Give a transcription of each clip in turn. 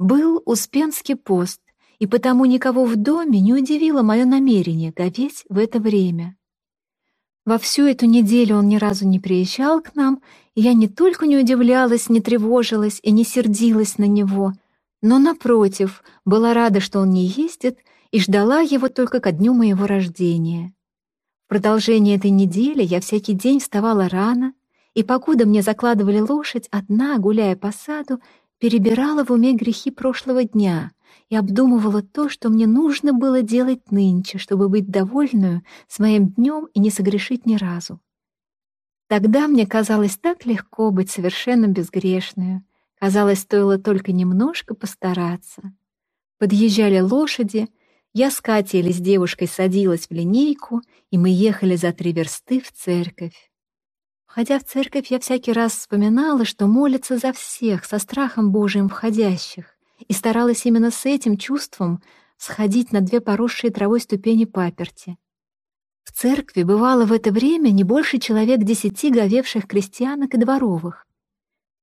Был Успенский пост, и потому никого в доме не удивило мое намерение говеть в это время. Во всю эту неделю он ни разу не приезжал к нам, и я не только не удивлялась, не тревожилась и не сердилась на него, но, напротив, была рада, что он не ездит, и ждала его только ко дню моего рождения. В продолжение этой недели я всякий день вставала рано, и покуда мне закладывали лошадь, одна, гуляя по саду, перебирала в уме грехи прошлого дня и обдумывала то, что мне нужно было делать нынче, чтобы быть довольную своим днем и не согрешить ни разу. Тогда мне казалось так легко быть совершенно безгрешной. Казалось, стоило только немножко постараться. Подъезжали лошади, я с Катей или с девушкой садилась в линейку, и мы ехали за три версты в церковь. Ходя в церковь, я всякий раз вспоминала, что молится за всех, со страхом Божиим входящих, и старалась именно с этим чувством сходить на две поросшие травой ступени паперти. В церкви бывало в это время не больше человек десяти говевших крестьянок и дворовых.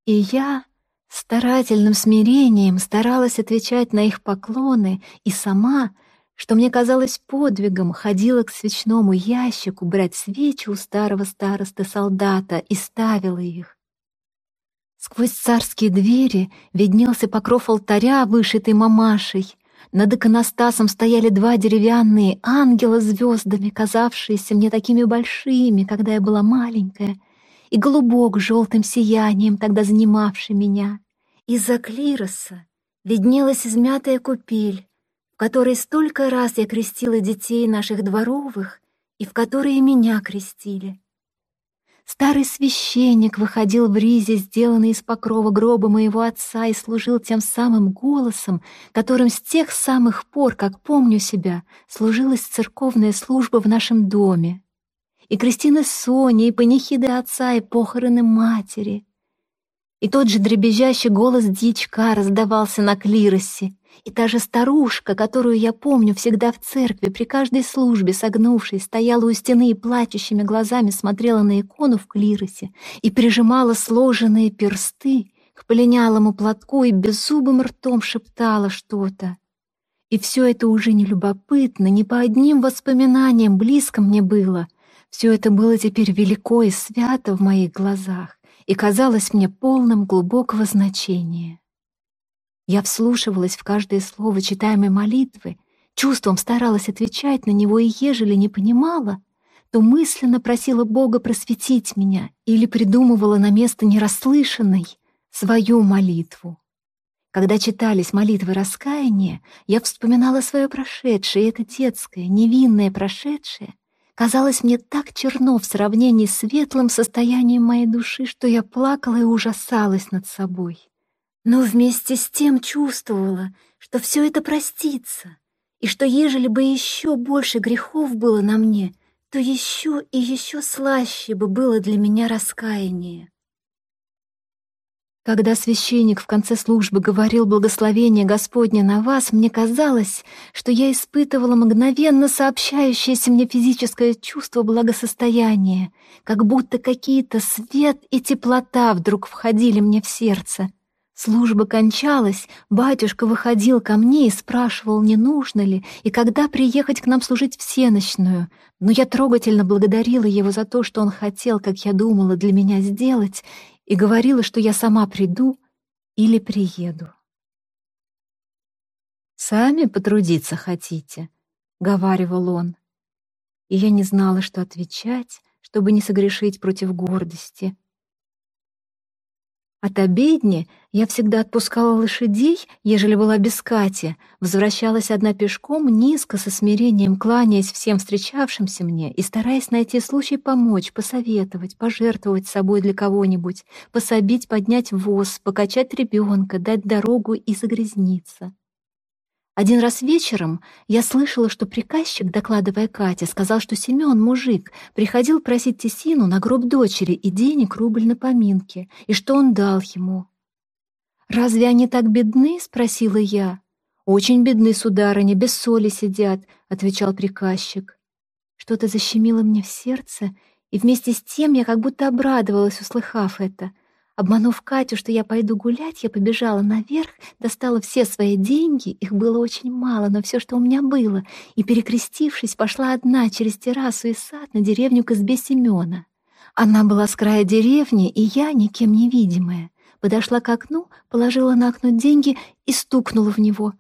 И я старательным смирением старалась отвечать на их поклоны и сама — что мне казалось подвигом, ходила к свечному ящику брать свечи у старого старосты-солдата и ставила их. Сквозь царские двери виднелся покров алтаря, вышитый мамашей. Над иконостасом стояли два деревянные ангела звездами, казавшиеся мне такими большими, когда я была маленькая, и голубок желтым сиянием, тогда занимавший меня. Из-за клироса виднелась измятая купель, которой столько раз я крестила детей наших дворовых и в которые меня крестили. Старый священник выходил в ризе, сделанный из покрова гроба моего отца, и служил тем самым голосом, которым с тех самых пор, как помню себя, служилась церковная служба в нашем доме. И крестины Сони, и панихиды отца, и похороны матери. И тот же дребезжащий голос дьячка раздавался на клиросе, и та же старушка, которую я помню всегда в церкви, при каждой службе, согнувшись, стояла у стены и плачущими глазами смотрела на икону в клиросе и прижимала сложенные персты к полинялому платку и беззубым ртом шептала что-то. И все это уже не любопытно, не по одним воспоминаниям близко мне было. Все это было теперь велико и свято в моих глазах и казалось мне полным глубокого значения. Я вслушивалась в каждое слово читаемой молитвы, чувством старалась отвечать на него, и ежели не понимала, то мысленно просила Бога просветить меня или придумывала на место нерасслышанной свою молитву. Когда читались молитвы раскаяния, я вспоминала свое прошедшее, и это детское, невинное прошедшее казалось мне так черно в сравнении с светлым состоянием моей души, что я плакала и ужасалась над собой но вместе с тем чувствовала, что все это простится, и что ежели бы еще больше грехов было на мне, то еще и еще слаще бы было для меня раскаяние. Когда священник в конце службы говорил «Благословение Господне на вас», мне казалось, что я испытывала мгновенно сообщающееся мне физическое чувство благосостояния, как будто какие-то свет и теплота вдруг входили мне в сердце, Служба кончалась, батюшка выходил ко мне и спрашивал, не нужно ли, и когда приехать к нам служить всеночную. Но я трогательно благодарила его за то, что он хотел, как я думала, для меня сделать, и говорила, что я сама приду или приеду. «Сами потрудиться хотите?» — говаривал он. И я не знала, что отвечать, чтобы не согрешить против гордости — от обедни я всегда отпускала лошадей, ежели была без Кати, возвращалась одна пешком, низко, со смирением кланяясь всем встречавшимся мне и стараясь найти случай помочь, посоветовать, пожертвовать собой для кого-нибудь, пособить поднять воз, покачать ребенка, дать дорогу и загрязниться. Один раз вечером я слышала, что приказчик, докладывая Кате, сказал, что Семен, мужик, приходил просить Тесину на гроб дочери и денег рубль на поминки, и что он дал ему. «Разве они так бедны?» — спросила я. «Очень бедны, сударыня, без соли сидят», — отвечал приказчик. Что-то защемило мне в сердце, и вместе с тем я как будто обрадовалась, услыхав это. Обманув Катю, что я пойду гулять, я побежала наверх, достала все свои деньги, их было очень мало, но все, что у меня было, и, перекрестившись, пошла одна через террасу и сад на деревню к избе Семена. Она была с края деревни, и я, никем невидимая, подошла к окну, положила на окно деньги и стукнула в него.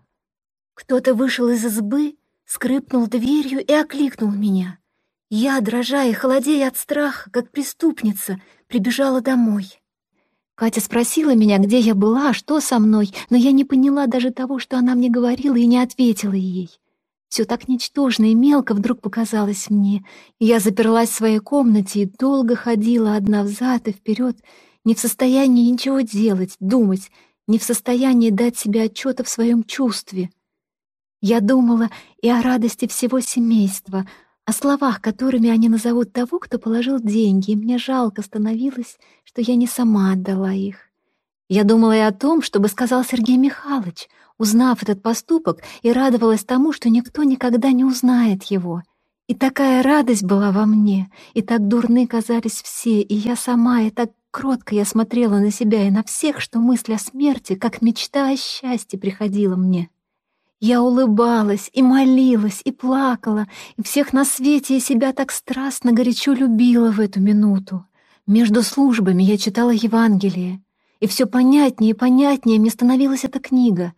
Кто-то вышел из избы, скрипнул дверью и окликнул меня. Я, дрожа и холодея от страха, как преступница, прибежала домой. Катя спросила меня, где я была, что со мной, но я не поняла даже того, что она мне говорила, и не ответила ей. Все так ничтожно и мелко вдруг показалось мне. Я заперлась в своей комнате и долго ходила одна взад и вперед, не в состоянии ничего делать, думать, не в состоянии дать себе отчета в своем чувстве. Я думала и о радости всего семейства, о словах, которыми они назовут того, кто положил деньги, и мне жалко становилось, что я не сама отдала их. Я думала и о том, чтобы сказал Сергей Михайлович, узнав этот поступок, и радовалась тому, что никто никогда не узнает его. И такая радость была во мне, и так дурны казались все, и я сама, и так кротко я смотрела на себя и на всех, что мысль о смерти, как мечта о счастье, приходила мне. Я улыбалась и молилась, и плакала, и всех на свете и себя так страстно горячо любила в эту минуту. Между службами я читала Евангелие, и все понятнее и понятнее мне становилась эта книга,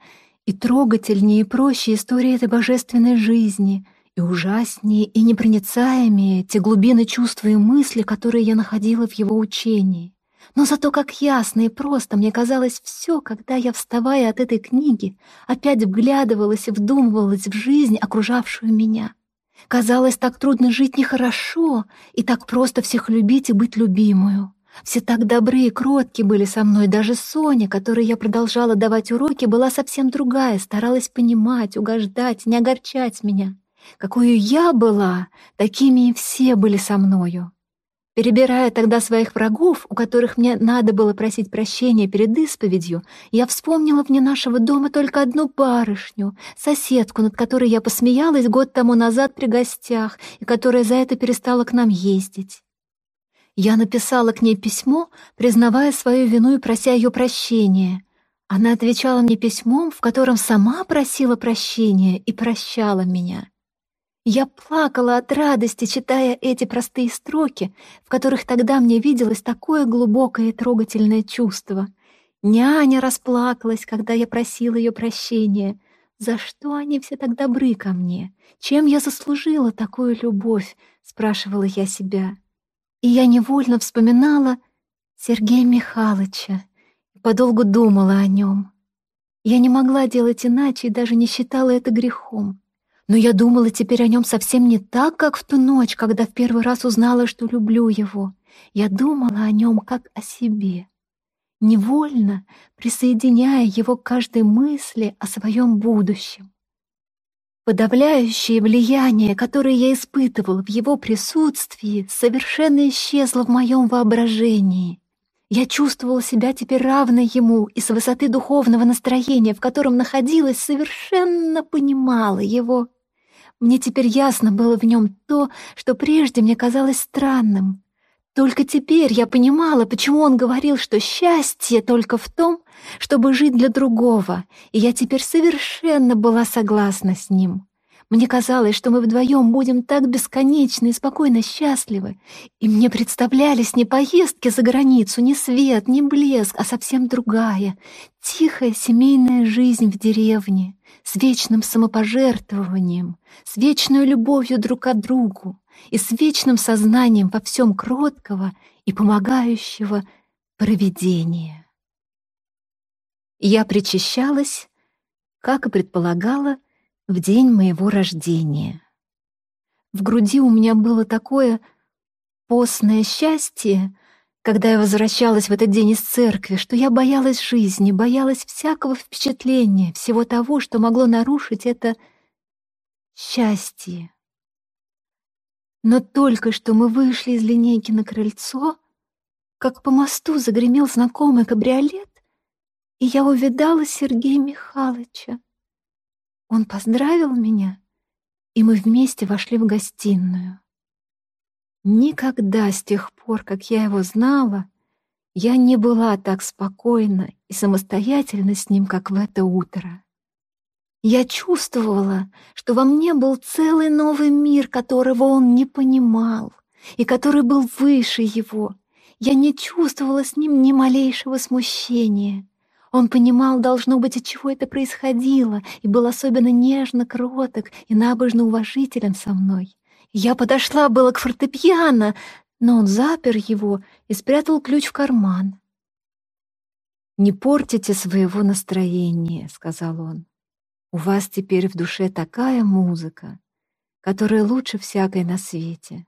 и трогательнее и проще история этой божественной жизни, и ужаснее и непроницаемее те глубины чувства и мысли, которые я находила в его учении. Но зато как ясно и просто мне казалось все, когда я, вставая от этой книги, опять вглядывалась и вдумывалась в жизнь, окружавшую меня. Казалось, так трудно жить нехорошо, и так просто всех любить и быть любимую. Все так добры и кротки были со мной, даже Соня, которой я продолжала давать уроки, была совсем другая, старалась понимать, угождать, не огорчать меня. Какую я была, такими и все были со мною. Перебирая тогда своих врагов, у которых мне надо было просить прощения перед исповедью, я вспомнила вне нашего дома только одну барышню, соседку, над которой я посмеялась год тому назад при гостях и которая за это перестала к нам ездить. Я написала к ней письмо, признавая свою вину и прося ее прощения. Она отвечала мне письмом, в котором сама просила прощения и прощала меня. Я плакала от радости, читая эти простые строки, в которых тогда мне виделось такое глубокое и трогательное чувство. Няня расплакалась, когда я просила ее прощения. За что они все так добры ко мне? Чем я заслужила такую любовь? Спрашивала я себя. И я невольно вспоминала Сергея Михайловича и подолгу думала о нем. Я не могла делать иначе и даже не считала это грехом. Но я думала теперь о нем совсем не так, как в ту ночь, когда в первый раз узнала, что люблю его. Я думала о нем как о себе, невольно присоединяя его к каждой мысли о своем будущем. Подавляющее влияние, которое я испытывала в его присутствии, совершенно исчезло в моем воображении. Я чувствовала себя теперь равной ему и с высоты духовного настроения, в котором находилась, совершенно понимала его. Мне теперь ясно было в нем то, что прежде мне казалось странным. Только теперь я понимала, почему он говорил, что счастье только в том, чтобы жить для другого, и я теперь совершенно была согласна с ним. Мне казалось, что мы вдвоем будем так бесконечно и спокойно счастливы, и мне представлялись не поездки за границу, не свет, не блеск, а совсем другая, тихая семейная жизнь в деревне, с вечным самопожертвованием, с вечной любовью друг к другу и с вечным сознанием во всем кроткого и помогающего провидения. Я причащалась, как и предполагала, в день моего рождения. В груди у меня было такое постное счастье, когда я возвращалась в этот день из церкви, что я боялась жизни, боялась всякого впечатления, всего того, что могло нарушить это счастье. Но только что мы вышли из линейки на крыльцо, как по мосту загремел знакомый кабриолет, и я увидала Сергея Михайловича. Он поздравил меня, и мы вместе вошли в гостиную. Никогда с тех пор, как я его знала, Я не была так спокойна и самостоятельна с ним, как в это утро. Я чувствовала, что во мне был целый новый мир, которого он не понимал и который был выше его. Я не чувствовала с ним ни малейшего смущения. Он понимал, должно быть, от чего это происходило, и был особенно нежно кроток и набожно уважителен со мной. Я подошла было к фортепиано, но он запер его и спрятал ключ в карман. «Не портите своего настроения», — сказал он. «У вас теперь в душе такая музыка, которая лучше всякой на свете».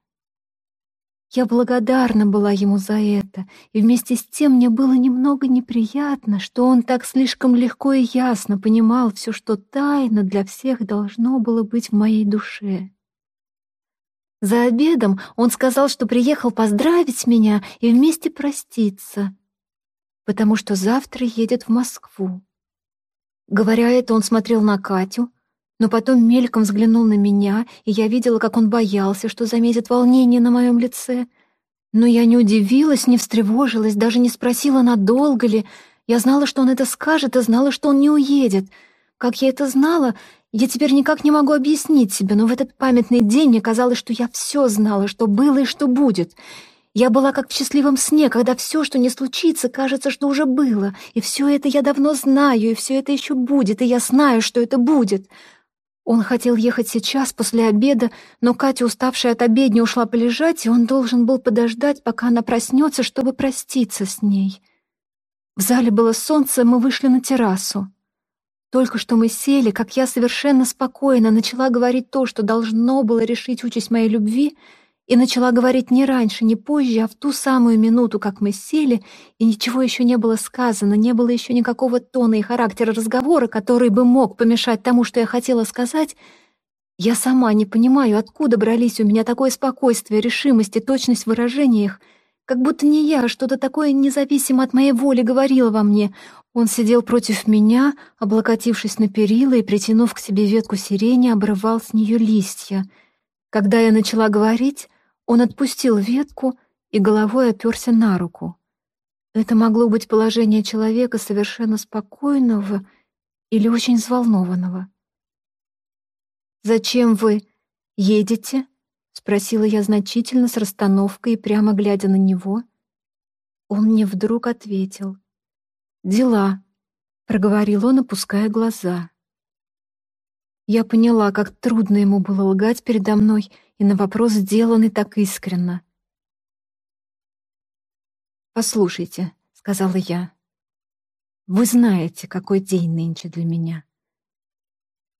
Я благодарна была ему за это, и вместе с тем мне было немного неприятно, что он так слишком легко и ясно понимал все, что тайно для всех должно было быть в моей душе. За обедом он сказал, что приехал поздравить меня и вместе проститься, потому что завтра едет в Москву. Говоря это, он смотрел на Катю, но потом мельком взглянул на меня, и я видела, как он боялся, что заметит волнение на моем лице. Но я не удивилась, не встревожилась, даже не спросила, надолго ли. Я знала, что он это скажет, и знала, что он не уедет. Как я это знала, я теперь никак не могу объяснить себе, но в этот памятный день мне казалось, что я все знала, что было и что будет. Я была как в счастливом сне, когда все, что не случится, кажется, что уже было, и все это я давно знаю, и все это еще будет, и я знаю, что это будет. Он хотел ехать сейчас, после обеда, но Катя, уставшая от обедни, ушла полежать, и он должен был подождать, пока она проснется, чтобы проститься с ней. В зале было солнце, мы вышли на террасу. Только что мы сели, как я совершенно спокойно начала говорить то, что должно было решить участь моей любви, и начала говорить не раньше, не позже, а в ту самую минуту, как мы сели, и ничего еще не было сказано, не было еще никакого тона и характера разговора, который бы мог помешать тому, что я хотела сказать, я сама не понимаю, откуда брались у меня такое спокойствие, решимость и точность в выражениях, как будто не я, а что-то такое независимо от моей воли говорило во мне, он сидел против меня, облокотившись на перила и, притянув к себе ветку сирени, обрывал с нее листья. Когда я начала говорить, он отпустил ветку и головой оперся на руку. Это могло быть положение человека совершенно спокойного или очень взволнованного. «Зачем вы едете?» — спросила я значительно с расстановкой и прямо глядя на него. Он мне вдруг ответил — «Дела», — проговорил он, опуская глаза. Я поняла, как трудно ему было лгать передо мной, и на вопрос сделанный так искренно. «Послушайте», — сказала я, — «вы знаете, какой день нынче для меня.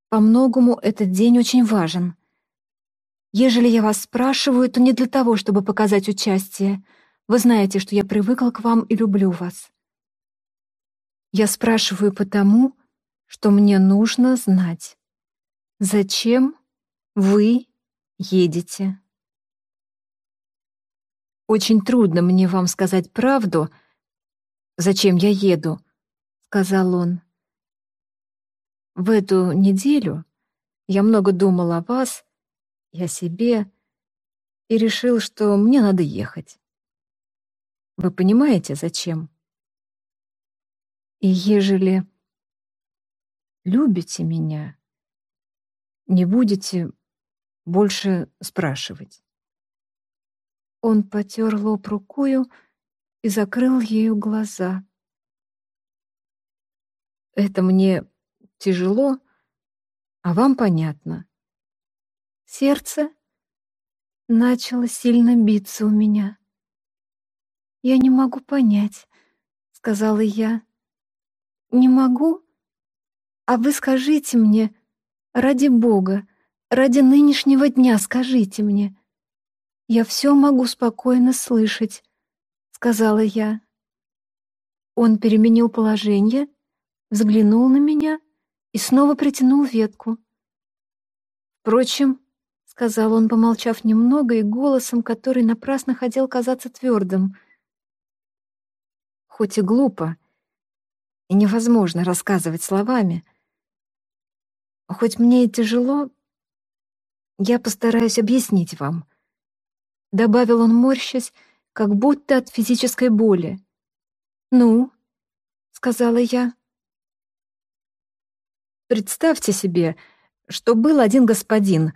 По-многому этот день очень важен. Ежели я вас спрашиваю, то не для того, чтобы показать участие. Вы знаете, что я привыкла к вам и люблю вас. Я спрашиваю потому, что мне нужно знать, зачем вы едете. Очень трудно мне вам сказать правду, зачем я еду, сказал он. В эту неделю я много думал о вас о себе и решил, что мне надо ехать. Вы понимаете, зачем? И ежели любите меня, не будете больше спрашивать. Он потер лоб рукою и закрыл ею глаза. Это мне тяжело, а вам понятно. Сердце начало сильно биться у меня. «Я не могу понять», — сказала я. «Не могу? А вы скажите мне, ради Бога, ради нынешнего дня скажите мне. Я все могу спокойно слышать», — сказала я. Он переменил положение, взглянул на меня и снова притянул ветку. «Впрочем», — сказал он, помолчав немного и голосом, который напрасно хотел казаться твердым, — «хоть и глупо, и невозможно рассказывать словами. Хоть мне и тяжело, я постараюсь объяснить вам. Добавил он, морщась, как будто от физической боли. «Ну?» — сказала я. «Представьте себе, что был один господин,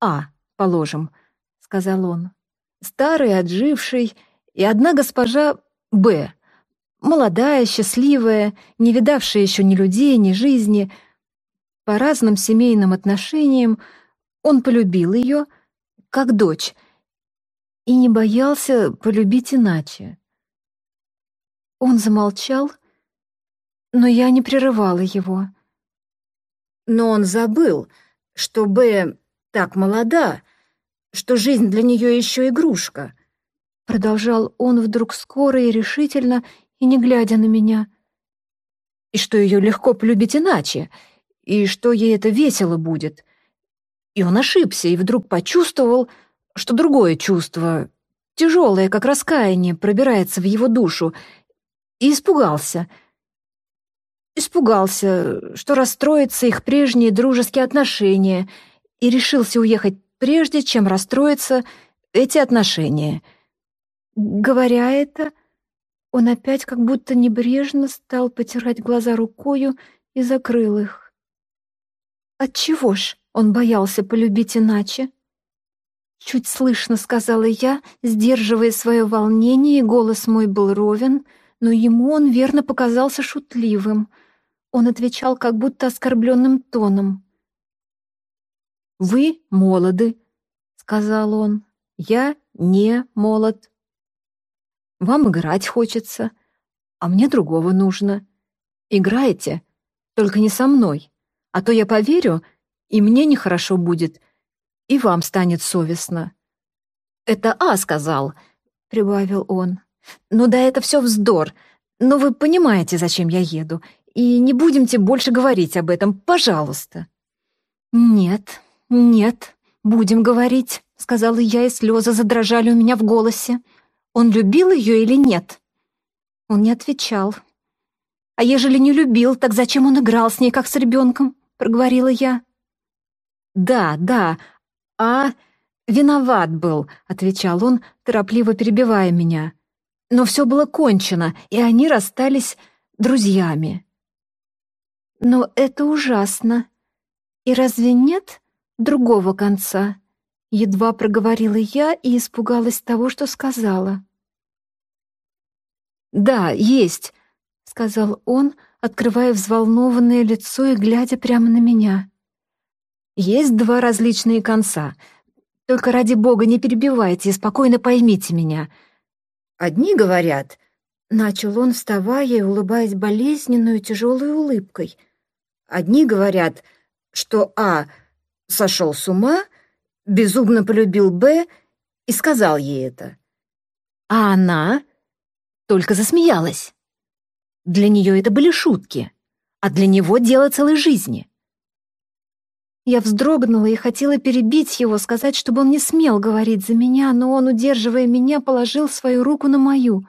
А, положим», — сказал он, «старый, отживший, и одна госпожа Б, молодая, счастливая, не видавшая еще ни людей, ни жизни. По разным семейным отношениям он полюбил ее, как дочь, и не боялся полюбить иначе. Он замолчал, но я не прерывала его. Но он забыл, что Б так молода, что жизнь для нее еще игрушка. Продолжал он вдруг скоро и решительно, и не глядя на меня. И что ее легко полюбить иначе, и что ей это весело будет. И он ошибся, и вдруг почувствовал, что другое чувство, тяжелое, как раскаяние, пробирается в его душу, и испугался. Испугался, что расстроятся их прежние дружеские отношения, и решился уехать прежде, чем расстроятся эти отношения. Говоря это, он опять как будто небрежно стал потирать глаза рукою и закрыл их. Отчего ж он боялся полюбить иначе? Чуть слышно сказала я, сдерживая свое волнение, и голос мой был ровен, но ему он верно показался шутливым. Он отвечал как будто оскорбленным тоном. «Вы молоды», — сказал он, — «я не молод. Вам играть хочется, а мне другого нужно. Играйте, только не со мной, а то я поверю, и мне нехорошо будет, и вам станет совестно». «Это А сказал», — прибавил он. «Ну да это все вздор. Но вы понимаете, зачем я еду. И не будемте больше говорить об этом, пожалуйста». «Нет, нет, будем говорить», — сказала я, и слезы задрожали у меня в голосе. «Он любил ее или нет?» Он не отвечал. «А ежели не любил, так зачем он играл с ней, как с ребенком?» — проговорила я. «Да, да, а виноват был», — отвечал он, торопливо перебивая меня. «Но все было кончено, и они расстались друзьями». «Но это ужасно. И разве нет другого конца?» Едва проговорила я и испугалась того, что сказала. «Да, есть», — сказал он, открывая взволнованное лицо и глядя прямо на меня. «Есть два различные конца. Только ради бога не перебивайте и спокойно поймите меня. Одни говорят...» Начал он, вставая и улыбаясь болезненную тяжелой улыбкой. «Одни говорят, что А сошел с ума, безумно полюбил Б и сказал ей это. А она только засмеялась. Для нее это были шутки, а для него дело целой жизни. Я вздрогнула и хотела перебить его, сказать, чтобы он не смел говорить за меня, но он, удерживая меня, положил свою руку на мою.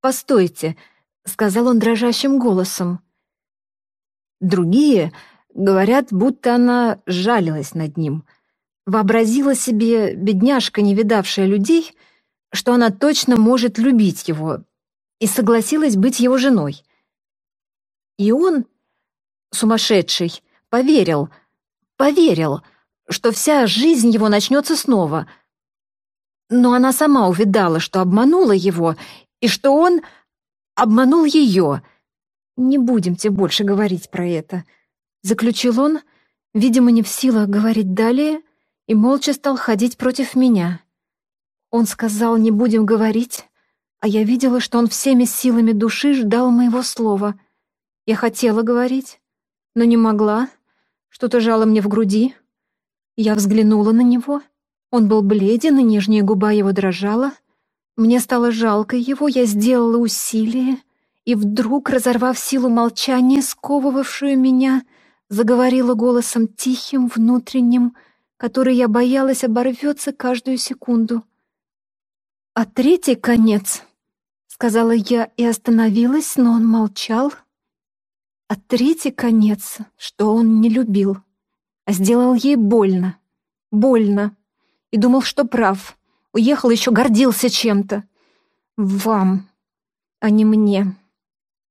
«Постойте», — сказал он дрожащим голосом. Другие говорят, будто она жалилась над ним. Вообразила себе, бедняжка, не видавшая людей, что она точно может любить его, и согласилась быть его женой. И он, сумасшедший, поверил, поверил, что вся жизнь его начнется снова. Но она сама увидала, что обманула его, и что он обманул ее. «Не будемте больше говорить про это», — заключил он, видимо, не в силах говорить далее, и молча стал ходить против меня. Он сказал «не будем говорить», а я видела, что он всеми силами души ждал моего слова. Я хотела говорить, но не могла. Что-то жало мне в груди. Я взглянула на него. Он был бледен, и нижняя губа его дрожала. Мне стало жалко его, я сделала усилие, и вдруг, разорвав силу молчания, сковывавшую меня, заговорила голосом тихим, внутренним, который я боялась оборвется каждую секунду. «А третий конец», — сказала я и остановилась, но он молчал. «А третий конец, что он не любил, а сделал ей больно, больно, и думал, что прав, уехал еще гордился чем-то. Вам, а не мне.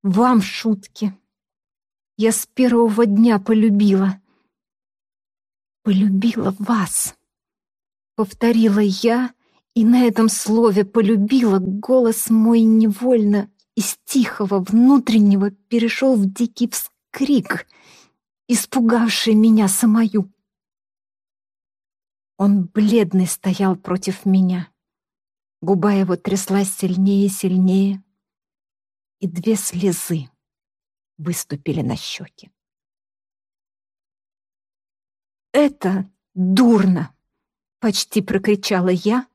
Вам шутки. Я с первого дня полюбила. Полюбила вас. Повторила я, и на этом слове «полюбила» голос мой невольно из тихого внутреннего перешел в дикий вскрик, испугавший меня самою. Он бледный стоял против меня. Губа его тряслась сильнее и сильнее, и две слезы выступили на щеки. «Это дурно!» — почти прокричала я,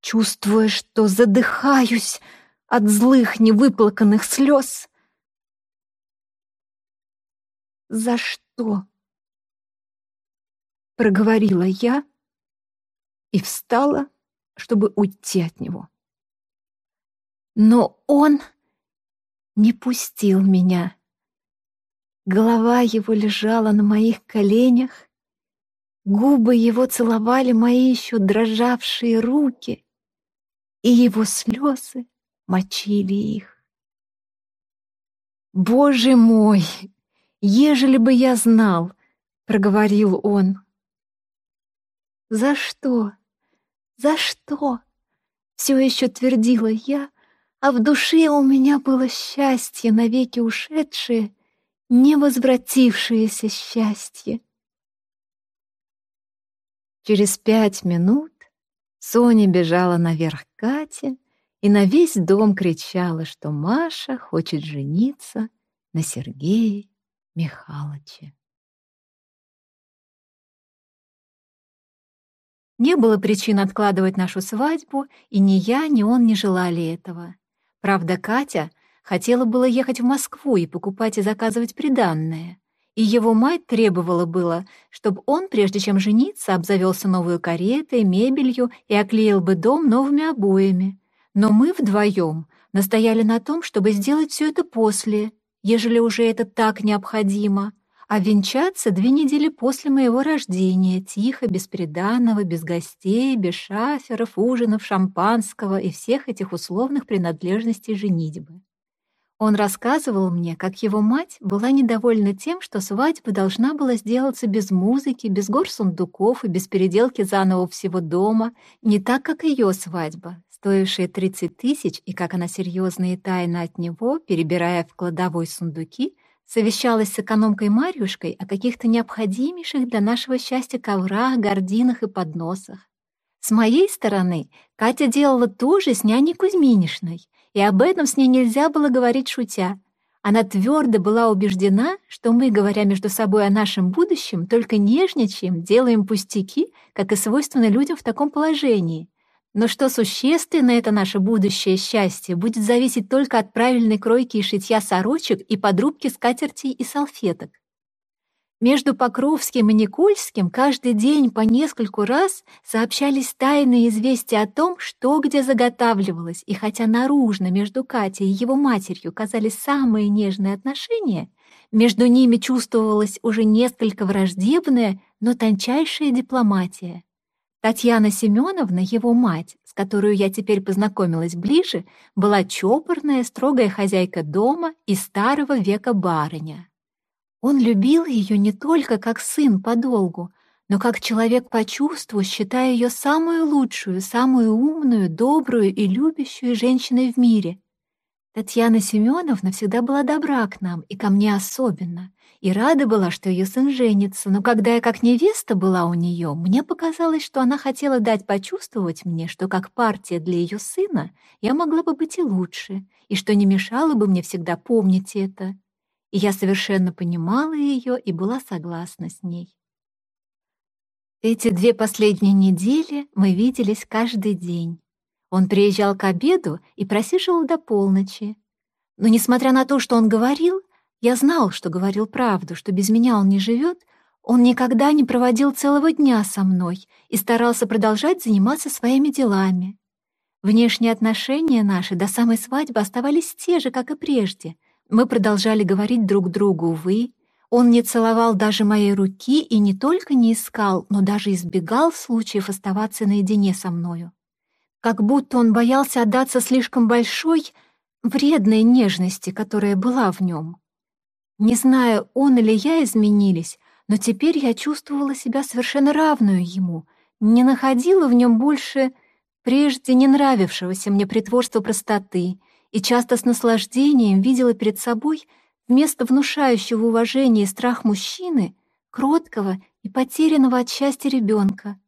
чувствуя, что задыхаюсь от злых невыплаканных слез. «За что?» — проговорила я и встала, чтобы уйти от него. Но он не пустил меня. Голова его лежала на моих коленях, губы его целовали мои еще дрожавшие руки, и его слезы мочили их. «Боже мой! Ежели бы я знал!» — проговорил он. «За что? За что?» — все еще твердила я, а в душе у меня было счастье, навеки ушедшее, невозвратившееся счастье. Через пять минут Соня бежала наверх Кате и на весь дом кричала, что Маша хочет жениться на Сергее Михайловиче. Не было причин откладывать нашу свадьбу, и ни я, ни он не желали этого. Правда, Катя хотела было ехать в Москву и покупать и заказывать приданное. И его мать требовала было, чтобы он, прежде чем жениться, обзавелся новой каретой, мебелью и оклеил бы дом новыми обоями. Но мы вдвоем настояли на том, чтобы сделать все это после, ежели уже это так необходимо, а венчаться две недели после моего рождения, тихо, без приданого, без гостей, без шаферов, ужинов, шампанского и всех этих условных принадлежностей женитьбы. Он рассказывал мне, как его мать была недовольна тем, что свадьба должна была сделаться без музыки, без гор сундуков и без переделки заново всего дома, не так, как ее свадьба, стоившая 30 тысяч, и как она серьезно и тайно от него, перебирая в кладовой сундуки, совещалась с экономкой Марьюшкой о каких-то необходимейших для нашего счастья коврах, гординах и подносах. С моей стороны Катя делала то же с няней Кузьминишной, и об этом с ней нельзя было говорить шутя. Она твердо была убеждена, что мы, говоря между собой о нашем будущем, только нежничаем, делаем пустяки, как и свойственно людям в таком положении — но что существенно это наше будущее счастье будет зависеть только от правильной кройки и шитья сорочек и подрубки скатертей и салфеток. Между Покровским и Никольским каждый день по нескольку раз сообщались тайные известия о том, что где заготавливалось, и хотя наружно между Катей и его матерью казались самые нежные отношения, между ними чувствовалась уже несколько враждебная, но тончайшая дипломатия. Татьяна Семеновна, его мать, с которой я теперь познакомилась ближе, была чопорная, строгая хозяйка дома и старого века барыня. Он любил ее не только как сын подолгу, но как человек по чувству, считая ее самую лучшую, самую умную, добрую и любящую женщиной в мире. Татьяна Семеновна всегда была добра к нам и ко мне особенно, и рада была, что ее сын женится, но когда я как невеста была у нее, мне показалось, что она хотела дать почувствовать мне, что как партия для ее сына я могла бы быть и лучше, и что не мешало бы мне всегда помнить это. И я совершенно понимала ее и была согласна с ней. Эти две последние недели мы виделись каждый день. Он приезжал к обеду и просиживал до полночи. Но, несмотря на то, что он говорил, я знал, что говорил правду, что без меня он не живет, он никогда не проводил целого дня со мной и старался продолжать заниматься своими делами. Внешние отношения наши до самой свадьбы оставались те же, как и прежде. Мы продолжали говорить друг другу «вы». Он не целовал даже моей руки и не только не искал, но даже избегал случаев оставаться наедине со мною. Как будто он боялся отдаться слишком большой, вредной нежности, которая была в нем. Не знаю, он или я изменились, но теперь я чувствовала себя совершенно равную ему, не находила в нем больше прежде не нравившегося мне притворства простоты и часто с наслаждением видела перед собой вместо внушающего уважения и страх мужчины кроткого и потерянного от счастья ребенка.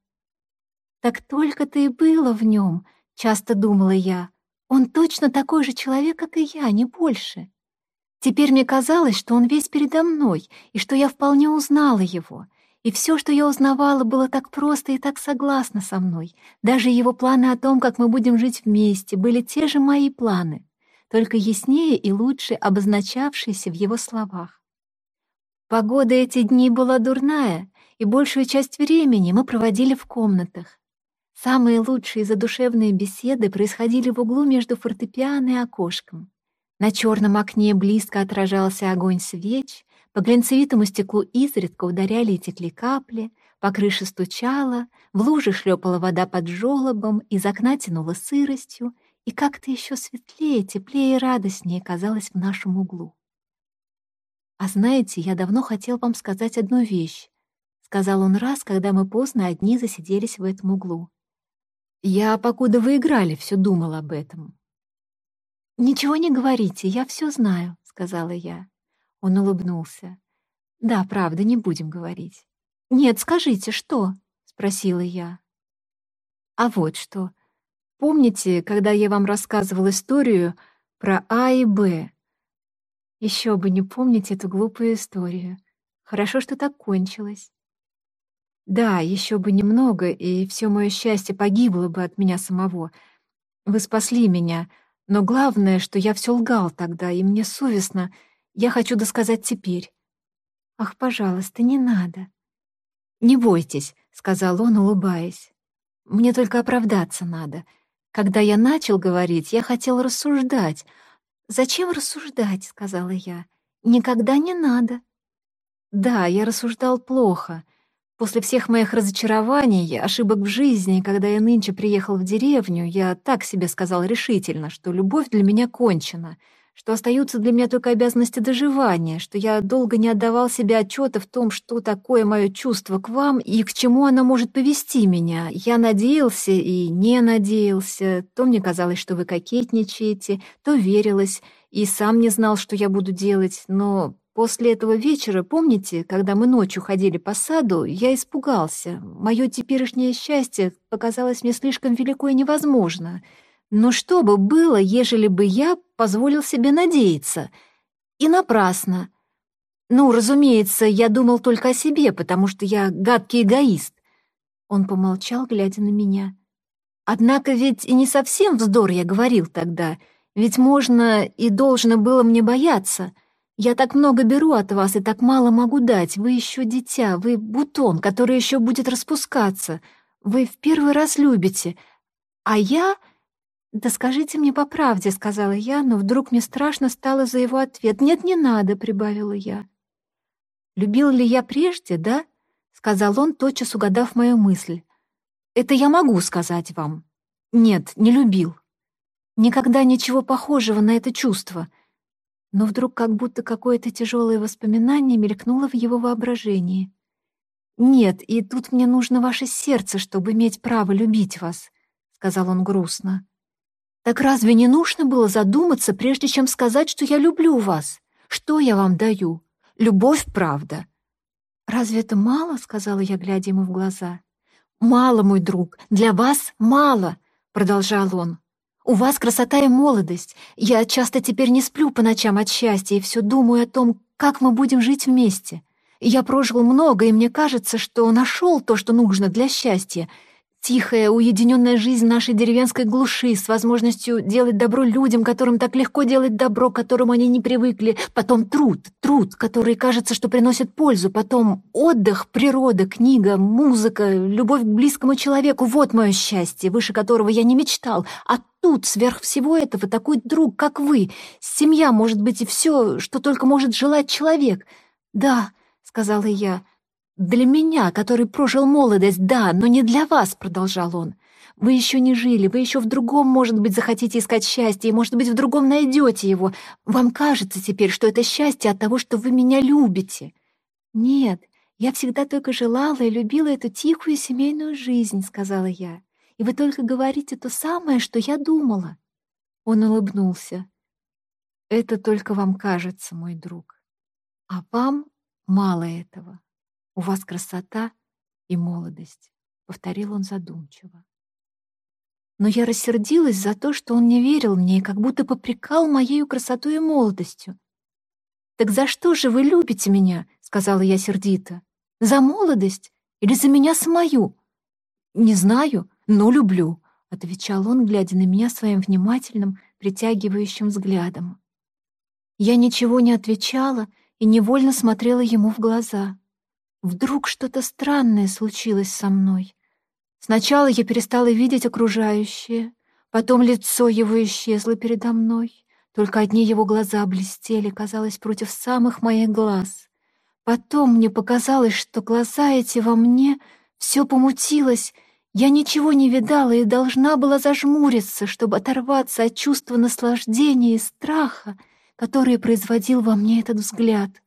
«Так только-то и было в нем», — часто думала я. «Он точно такой же человек, как и я, не больше». Теперь мне казалось, что он весь передо мной, и что я вполне узнала его. И все, что я узнавала, было так просто и так согласно со мной. Даже его планы о том, как мы будем жить вместе, были те же мои планы, только яснее и лучше обозначавшиеся в его словах. Погода эти дни была дурная, и большую часть времени мы проводили в комнатах. Самые лучшие задушевные беседы происходили в углу между фортепиано и окошком. На черном окне близко отражался огонь свеч, по глинцевитому стеклу изредка ударяли и текли капли, по крыше стучало, в луже шлепала вода под жёлобом, из окна тянуло сыростью, и как-то еще светлее, теплее и радостнее казалось в нашем углу. «А знаете, я давно хотел вам сказать одну вещь», — сказал он раз, когда мы поздно одни засиделись в этом углу. «Я, покуда вы играли, все думал об этом. «Ничего не говорите, я все знаю», — сказала я. Он улыбнулся. «Да, правда, не будем говорить». «Нет, скажите, что?» — спросила я. «А вот что. Помните, когда я вам рассказывала историю про А и Б?» Еще бы не помнить эту глупую историю. Хорошо, что так кончилось. Да, еще бы немного, и все мое счастье погибло бы от меня самого. Вы спасли меня, — но главное, что я все лгал тогда, и мне совестно. Я хочу досказать теперь. Ах, пожалуйста, не надо. Не бойтесь, сказал он, улыбаясь. Мне только оправдаться надо. Когда я начал говорить, я хотел рассуждать. Зачем рассуждать, сказала я. Никогда не надо. Да, я рассуждал плохо. После всех моих разочарований, ошибок в жизни, когда я нынче приехал в деревню, я так себе сказал решительно, что любовь для меня кончена, что остаются для меня только обязанности доживания, что я долго не отдавал себе отчета в том, что такое мое чувство к вам и к чему оно может повести меня. Я надеялся и не надеялся, то мне казалось, что вы кокетничаете, то верилось, и сам не знал, что я буду делать, но После этого вечера, помните, когда мы ночью ходили по саду, я испугался. Мое теперешнее счастье показалось мне слишком велико и невозможно. Но что бы было, ежели бы я позволил себе надеяться? И напрасно. Ну, разумеется, я думал только о себе, потому что я гадкий эгоист. Он помолчал, глядя на меня. Однако ведь и не совсем вздор я говорил тогда, ведь можно и должно было мне бояться — я так много беру от вас и так мало могу дать. Вы еще дитя, вы бутон, который еще будет распускаться. Вы в первый раз любите. А я... «Да скажите мне по правде», — сказала я, но вдруг мне страшно стало за его ответ. «Нет, не надо», — прибавила я. «Любил ли я прежде, да?» — сказал он, тотчас угадав мою мысль. «Это я могу сказать вам. Нет, не любил. Никогда ничего похожего на это чувство — но вдруг как будто какое-то тяжелое воспоминание мелькнуло в его воображении. «Нет, и тут мне нужно ваше сердце, чтобы иметь право любить вас», — сказал он грустно. «Так разве не нужно было задуматься, прежде чем сказать, что я люблю вас? Что я вам даю? Любовь, правда». «Разве это мало?» — сказала я, глядя ему в глаза. «Мало, мой друг, для вас мало», — продолжал он. У вас красота и молодость. Я часто теперь не сплю по ночам от счастья и все думаю о том, как мы будем жить вместе. Я прожил много, и мне кажется, что нашел то, что нужно для счастья — Тихая, уединенная жизнь нашей деревенской глуши с возможностью делать добро людям, которым так легко делать добро, к которому они не привыкли. Потом труд, труд, который кажется, что приносит пользу. Потом отдых, природа, книга, музыка, любовь к близкому человеку. Вот мое счастье, выше которого я не мечтал. А тут, сверх всего этого, такой друг, как вы. Семья, может быть, и все, что только может желать человек. «Да», — сказала я, — «Для меня, который прожил молодость, да, но не для вас», — продолжал он. Вы еще не жили, вы еще в другом, может быть, захотите искать счастье, и, может быть, в другом найдете его. Вам кажется теперь, что это счастье от того, что вы меня любите. Нет, я всегда только желала и любила эту тихую семейную жизнь, сказала я. И вы только говорите то самое, что я думала. Он улыбнулся. Это только вам кажется, мой друг. А вам мало этого. У вас красота и молодость, повторил он задумчиво но я рассердилась за то, что он не верил мне и как будто попрекал моею красотой и молодостью. «Так за что же вы любите меня?» — сказала я сердито. «За молодость или за меня самую?» «Не знаю, но люблю», — отвечал он, глядя на меня своим внимательным, притягивающим взглядом. Я ничего не отвечала и невольно смотрела ему в глаза. Вдруг что-то странное случилось со мной. Сначала я перестала видеть окружающее, потом лицо его исчезло передо мной, только одни его глаза блестели, казалось, против самых моих глаз. Потом мне показалось, что глаза эти во мне все помутилось, я ничего не видала и должна была зажмуриться, чтобы оторваться от чувства наслаждения и страха, которые производил во мне этот взгляд.